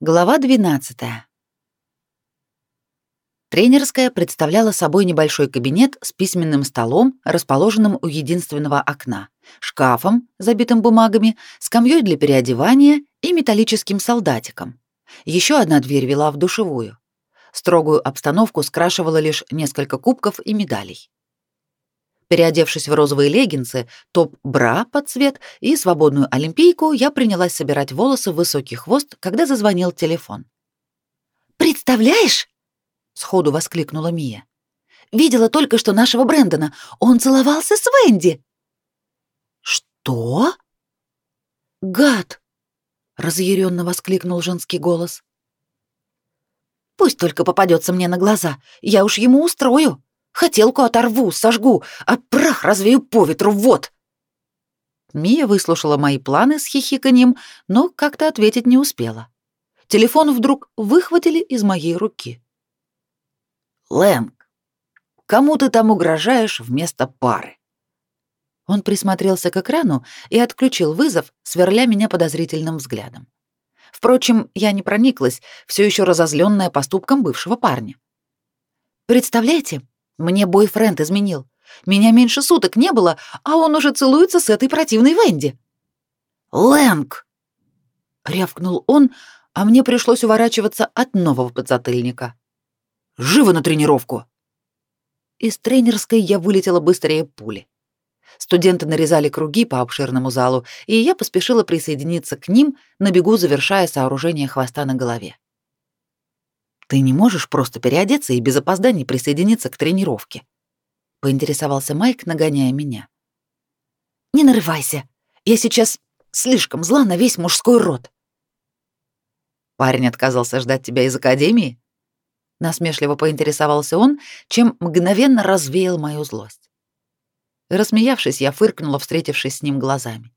Глава 12. Тренерская представляла собой небольшой кабинет с письменным столом, расположенным у единственного окна, шкафом, забитым бумагами, скамьей для переодевания и металлическим солдатиком. Еще одна дверь вела в душевую. Строгую обстановку скрашивало лишь несколько кубков и медалей. Переодевшись в розовые леггинсы, топ-бра под цвет и свободную олимпийку, я принялась собирать волосы в высокий хвост, когда зазвонил телефон. «Представляешь?» — сходу воскликнула Мия. «Видела только что нашего Брэндона. Он целовался с Венди». «Что?» «Гад!» — разъяренно воскликнул женский голос. «Пусть только попадется мне на глаза. Я уж ему устрою». Хотелку оторву, сожгу, а прах развею по ветру, вот!» Мия выслушала мои планы с хихиканьем, но как-то ответить не успела. Телефон вдруг выхватили из моей руки. «Лэнг, кому ты там угрожаешь вместо пары?» Он присмотрелся к экрану и отключил вызов, сверля меня подозрительным взглядом. Впрочем, я не прониклась, все еще разозленная поступком бывшего парня. «Представляете, мне бойфренд изменил. Меня меньше суток не было, а он уже целуется с этой противной Венди. «Лэнг!» — рявкнул он, а мне пришлось уворачиваться от нового подзатыльника. «Живо на тренировку!» Из тренерской я вылетела быстрее пули. Студенты нарезали круги по обширному залу, и я поспешила присоединиться к ним, на бегу завершая сооружение хвоста на голове. Ты не можешь просто переодеться и без опозданий присоединиться к тренировке? Поинтересовался Майк, нагоняя меня. Не нарывайся. Я сейчас слишком зла на весь мужской род. Парень отказался ждать тебя из академии? Насмешливо поинтересовался он, чем мгновенно развеял мою злость. Рассмеявшись, я фыркнула, встретившись с ним глазами.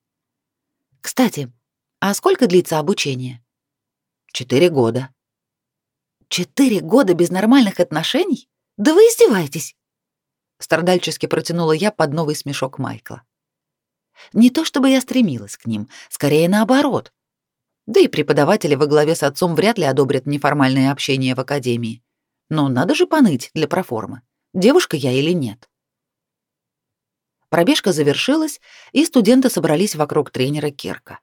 Кстати, а сколько длится обучение? Четыре года. Четыре года без нормальных отношений? Да вы издеваетесь!» Страдальчески протянула я под новый смешок Майкла. Не то чтобы я стремилась к ним, скорее наоборот. Да и преподаватели во главе с отцом вряд ли одобрят неформальное общение в академии. Но надо же поныть для проформы, девушка я или нет. Пробежка завершилась, и студенты собрались вокруг тренера Кирка.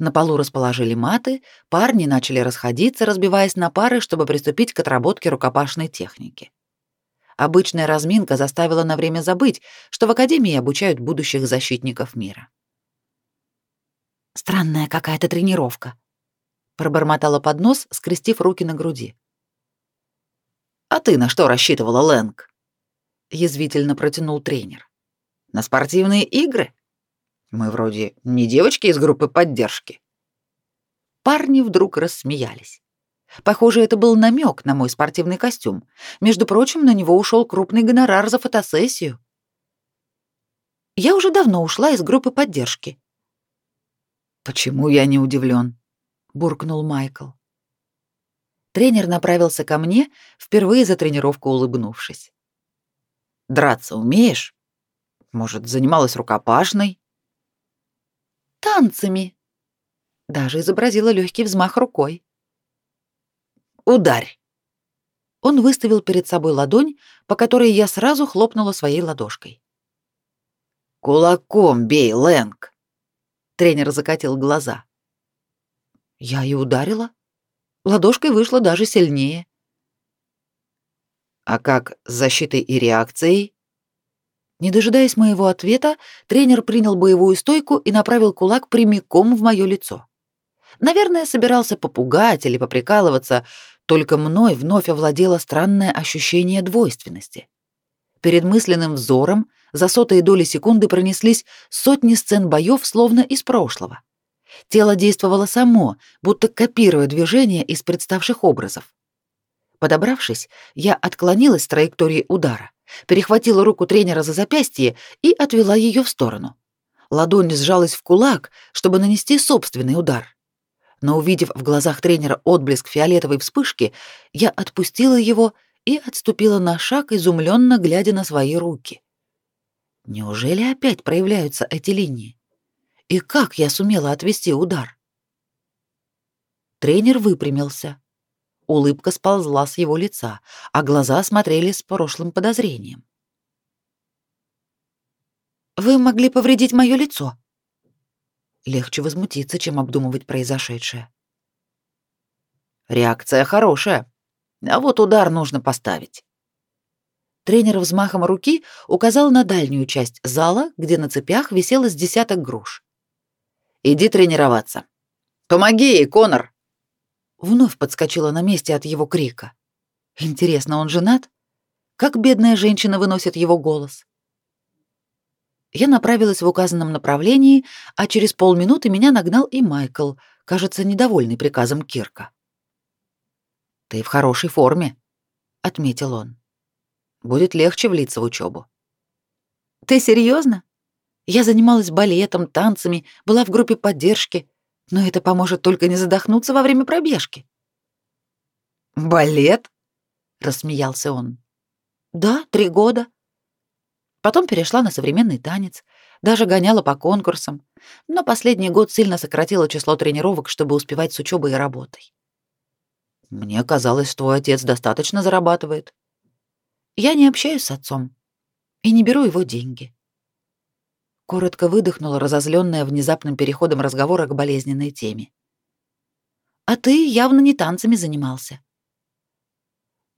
На полу расположили маты, парни начали расходиться, разбиваясь на пары, чтобы приступить к отработке рукопашной техники. Обычная разминка заставила на время забыть, что в академии обучают будущих защитников мира. Странная какая-то тренировка, пробормотала под нос, скрестив руки на груди. А ты на что рассчитывала, Лэнг? язвительно протянул тренер. На спортивные игры? Мы вроде не девочки из группы поддержки. Парни вдруг рассмеялись. Похоже, это был намек на мой спортивный костюм. Между прочим, на него ушел крупный гонорар за фотосессию. Я уже давно ушла из группы поддержки. Почему я не удивлен? буркнул Майкл. Тренер направился ко мне, впервые за тренировку улыбнувшись. Драться умеешь? Может, занималась рукопашной? Танцами. Даже изобразила легкий взмах рукой. Ударь. Он выставил перед собой ладонь, по которой я сразу хлопнула своей ладошкой. Кулаком бей, Лэнг. Тренер закатил глаза. Я и ударила. Ладошкой вышло даже сильнее. А как с защитой и реакцией? Не дожидаясь моего ответа, тренер принял боевую стойку и направил кулак прямиком в моё лицо. Наверное, собирался попугать или поприкалываться, только мной вновь овладело странное ощущение двойственности. Перед мысленным взором за сотые доли секунды пронеслись сотни сцен боев, словно из прошлого. Тело действовало само, будто копируя движения из представших образов. Подобравшись, я отклонилась с траектории удара перехватила руку тренера за запястье и отвела ее в сторону. Ладонь сжалась в кулак, чтобы нанести собственный удар. Но увидев в глазах тренера отблеск фиолетовой вспышки, я отпустила его и отступила на шаг, изумленно глядя на свои руки. Неужели опять проявляются эти линии? И как я сумела отвести удар? Тренер выпрямился. Улыбка сползла с его лица, а глаза смотрели с прошлым подозрением. «Вы могли повредить мое лицо». Легче возмутиться, чем обдумывать произошедшее. «Реакция хорошая, а вот удар нужно поставить». Тренер взмахом руки указал на дальнюю часть зала, где на цепях висело с десяток груш. «Иди тренироваться. Помоги ей, Конор!» Вновь подскочила на месте от его крика. Интересно, он женат? Как бедная женщина выносит его голос? Я направилась в указанном направлении, а через полминуты меня нагнал и Майкл, кажется, недовольный приказом Кирка. «Ты в хорошей форме», — отметил он. «Будет легче влиться в учебу. «Ты серьезно? Я занималась балетом, танцами, была в группе поддержки, но это поможет только не задохнуться во время пробежки. Балет? рассмеялся он. Да, три года. Потом перешла на современный танец, даже гоняла по конкурсам, но последний год сильно сократила число тренировок, чтобы успевать с учебой и работой. Мне казалось, что твой отец достаточно зарабатывает. Я не общаюсь с отцом и не беру его деньги. Коротко выдохнула, разозленная внезапным переходом разговора к болезненной теме. А ты явно не танцами занимался.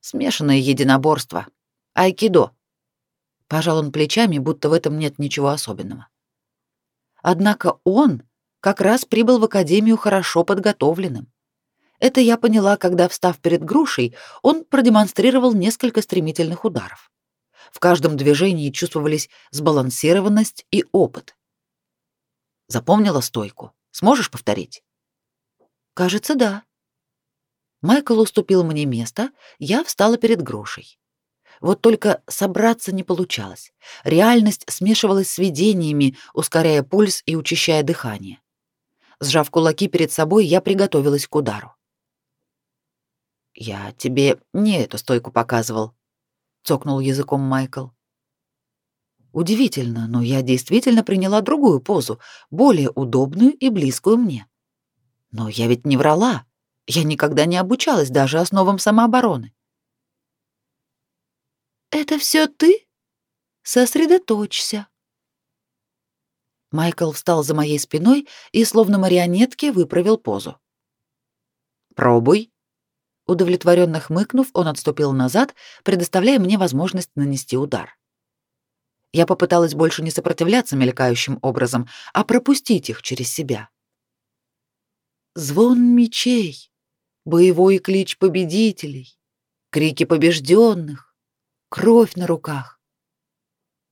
Смешанное единоборство. Айкидо. Пожал он плечами, будто в этом нет ничего особенного. Однако он как раз прибыл в академию хорошо подготовленным. Это я поняла, когда, встав перед грушей, он продемонстрировал несколько стремительных ударов. В каждом движении чувствовались сбалансированность и опыт. Запомнила стойку? Сможешь повторить? Кажется, да. Майкл уступил мне место, я встала перед грушей. Вот только собраться не получалось. Реальность смешивалась с видениями, ускоряя пульс и учащая дыхание. Сжав кулаки перед собой, я приготовилась к удару. «Я тебе не эту стойку показывал», цокнул языком Майкл. Удивительно, но я действительно приняла другую позу, более удобную и близкую мне. Но я ведь не врала. Я никогда не обучалась даже основам самообороны. Это все ты? Сосредоточься. Майкл встал за моей спиной и словно марионетки выправил позу. Пробуй. Удовлетворенно хмыкнув, он отступил назад, предоставляя мне возможность нанести удар. Я попыталась больше не сопротивляться мелькающим образом, а пропустить их через себя. Звон мечей, боевой клич победителей, крики побежденных, кровь на руках.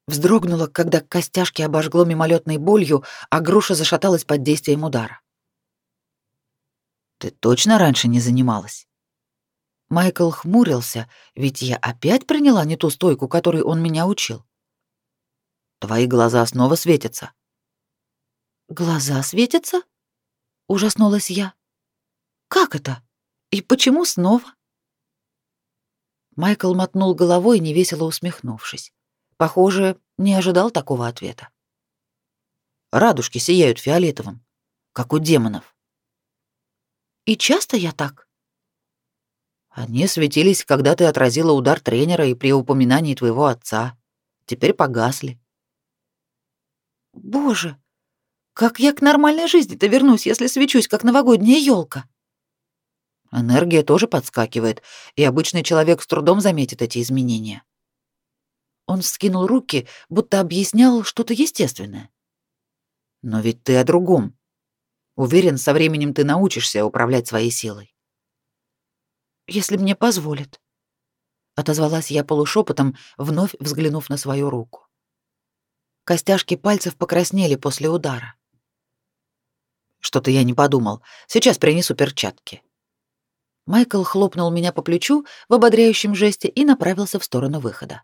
Вздрогнула, когда костяшки обожгло мимолетной болью, а груша зашаталась под действием удара. «Ты точно раньше не занималась?» Майкл хмурился, ведь я опять приняла не ту стойку, которой он меня учил. Твои глаза снова светятся. Глаза светятся? Ужаснулась я. Как это? И почему снова? Майкл мотнул головой, невесело усмехнувшись. Похоже, не ожидал такого ответа. Радужки сияют фиолетовым, как у демонов. И часто я так? Они светились, когда ты отразила удар тренера и при упоминании твоего отца. Теперь погасли. Боже, как я к нормальной жизни-то вернусь, если свечусь, как новогодняя елка? Энергия тоже подскакивает, и обычный человек с трудом заметит эти изменения. Он вскинул руки, будто объяснял что-то естественное. Но ведь ты о другом. Уверен, со временем ты научишься управлять своей силой если мне позволят. Отозвалась я полушепотом, вновь взглянув на свою руку. Костяшки пальцев покраснели после удара. Что-то я не подумал. Сейчас принесу перчатки. Майкл хлопнул меня по плечу в ободряющем жесте и направился в сторону выхода.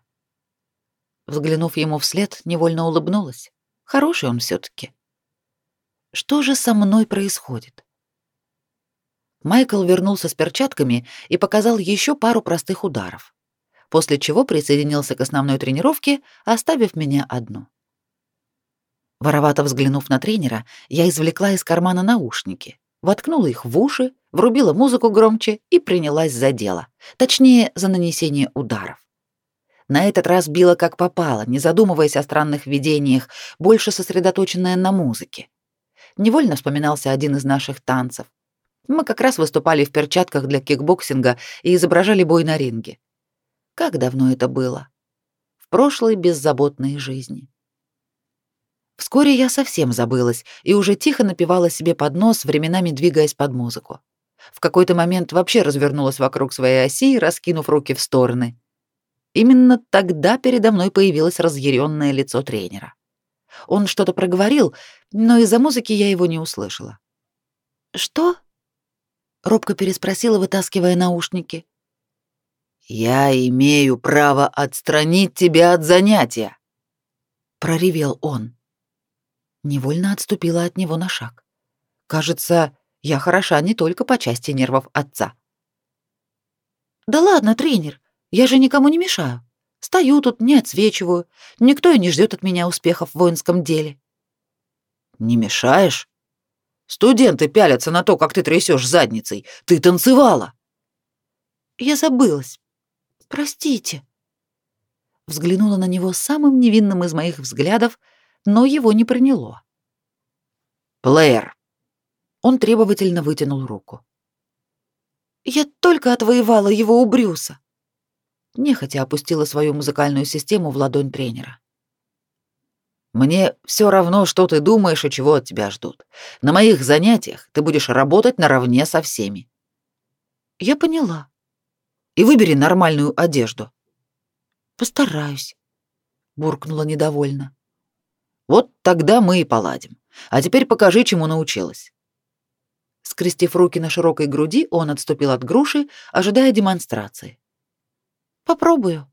Взглянув ему вслед, невольно улыбнулась. Хороший он все таки Что же со мной происходит? Майкл вернулся с перчатками и показал еще пару простых ударов, после чего присоединился к основной тренировке, оставив меня одну. Воровато взглянув на тренера, я извлекла из кармана наушники, воткнула их в уши, врубила музыку громче и принялась за дело, точнее, за нанесение ударов. На этот раз била как попало, не задумываясь о странных видениях, больше сосредоточенная на музыке. Невольно вспоминался один из наших танцев. Мы как раз выступали в перчатках для кикбоксинга и изображали бой на ринге. Как давно это было? В прошлой беззаботной жизни. Вскоре я совсем забылась и уже тихо напевала себе под нос, временами двигаясь под музыку. В какой-то момент вообще развернулась вокруг своей оси, раскинув руки в стороны. Именно тогда передо мной появилось разъяренное лицо тренера. Он что-то проговорил, но из-за музыки я его не услышала. «Что?» — робко переспросила, вытаскивая наушники. «Я имею право отстранить тебя от занятия», — проревел он. Невольно отступила от него на шаг. Кажется, я хороша не только по части нервов отца. «Да ладно, тренер, я же никому не мешаю. Стою тут, не отсвечиваю. Никто и не ждет от меня успехов в воинском деле». «Не мешаешь? Студенты пялятся на то, как ты трясешь задницей. Ты танцевала!» «Я забылась. Простите». Взглянула на него самым невинным из моих взглядов, но его не приняло. «Плеер!» Он требовательно вытянул руку. «Я только отвоевала его у Брюса». Нехотя опустила свою музыкальную систему в ладонь тренера. «Мне все равно, что ты думаешь и чего от тебя ждут. На моих занятиях ты будешь работать наравне со всеми». «Я поняла». «И выбери нормальную одежду». «Постараюсь», — буркнула недовольно. Вот тогда мы и поладим. А теперь покажи, чему научилась. Скрестив руки на широкой груди, он отступил от груши, ожидая демонстрации. Попробую.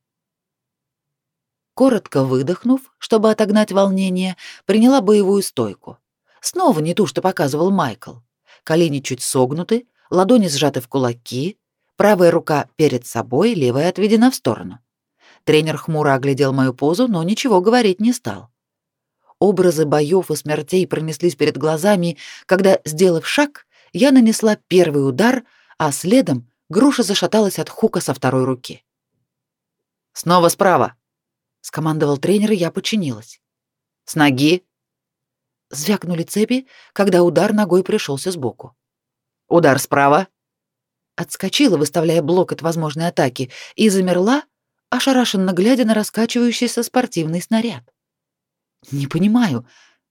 Коротко выдохнув, чтобы отогнать волнение, приняла боевую стойку. Снова не ту, что показывал Майкл. Колени чуть согнуты, ладони сжаты в кулаки, правая рука перед собой, левая отведена в сторону. Тренер хмуро оглядел мою позу, но ничего говорить не стал. Образы боев и смертей пронеслись перед глазами, когда, сделав шаг, я нанесла первый удар, а следом груша зашаталась от хука со второй руки. «Снова справа!» — скомандовал тренер, и я подчинилась. «С ноги!» Звякнули цепи, когда удар ногой пришелся сбоку. «Удар справа!» Отскочила, выставляя блок от возможной атаки, и замерла, ошарашенно глядя на раскачивающийся спортивный снаряд. Не понимаю,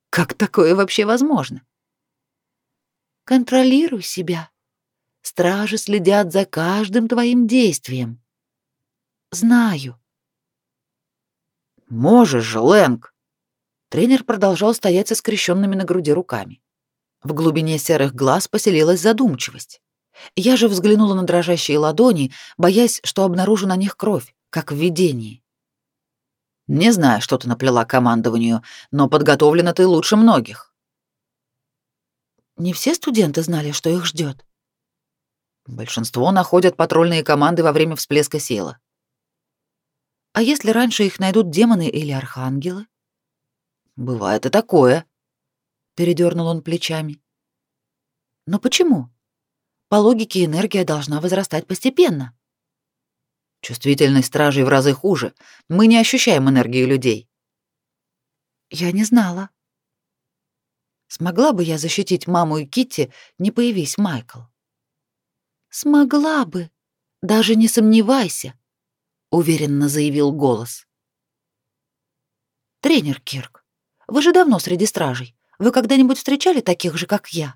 как такое вообще возможно? Контролируй себя. Стражи следят за каждым твоим действием. Знаю. Можешь же, Лэнг. Тренер продолжал стоять со скрещенными на груди руками. В глубине серых глаз поселилась задумчивость. Я же взглянула на дрожащие ладони, боясь, что обнаружу на них кровь, как в видении. Не знаю, что ты наплела командованию, но подготовлена ты лучше многих. Не все студенты знали, что их ждет. Большинство находят патрульные команды во время всплеска силы. А если раньше их найдут демоны или архангелы? Бывает и такое. Передернул он плечами. Но почему? По логике энергия должна возрастать постепенно. Чувствительность стражей в разы хуже. Мы не ощущаем энергию людей. Я не знала. Смогла бы я защитить маму и Китти, не появись Майкл? Смогла бы, даже не сомневайся, уверенно заявил голос. Тренер Кирк, вы же давно среди стражей. Вы когда-нибудь встречали таких же, как я?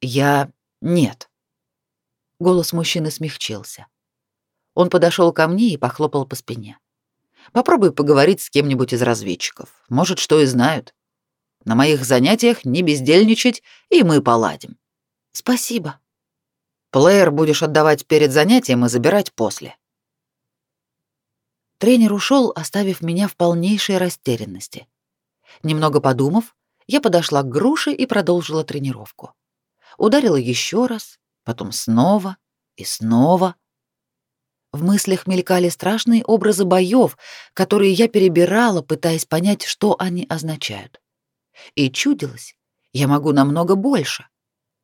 Я нет. Голос мужчины смягчился. Он подошел ко мне и похлопал по спине. Попробуй поговорить с кем-нибудь из разведчиков. Может, что и знают. На моих занятиях не бездельничать, и мы поладим. Спасибо. Плеер будешь отдавать перед занятием и забирать после. Тренер ушел, оставив меня в полнейшей растерянности. Немного подумав, я подошла к груше и продолжила тренировку. Ударила еще раз, потом снова и снова. В мыслях мелькали страшные образы боев, которые я перебирала, пытаясь понять, что они означают. И чудилось, я могу намного больше.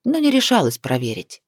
но не решалась проверить.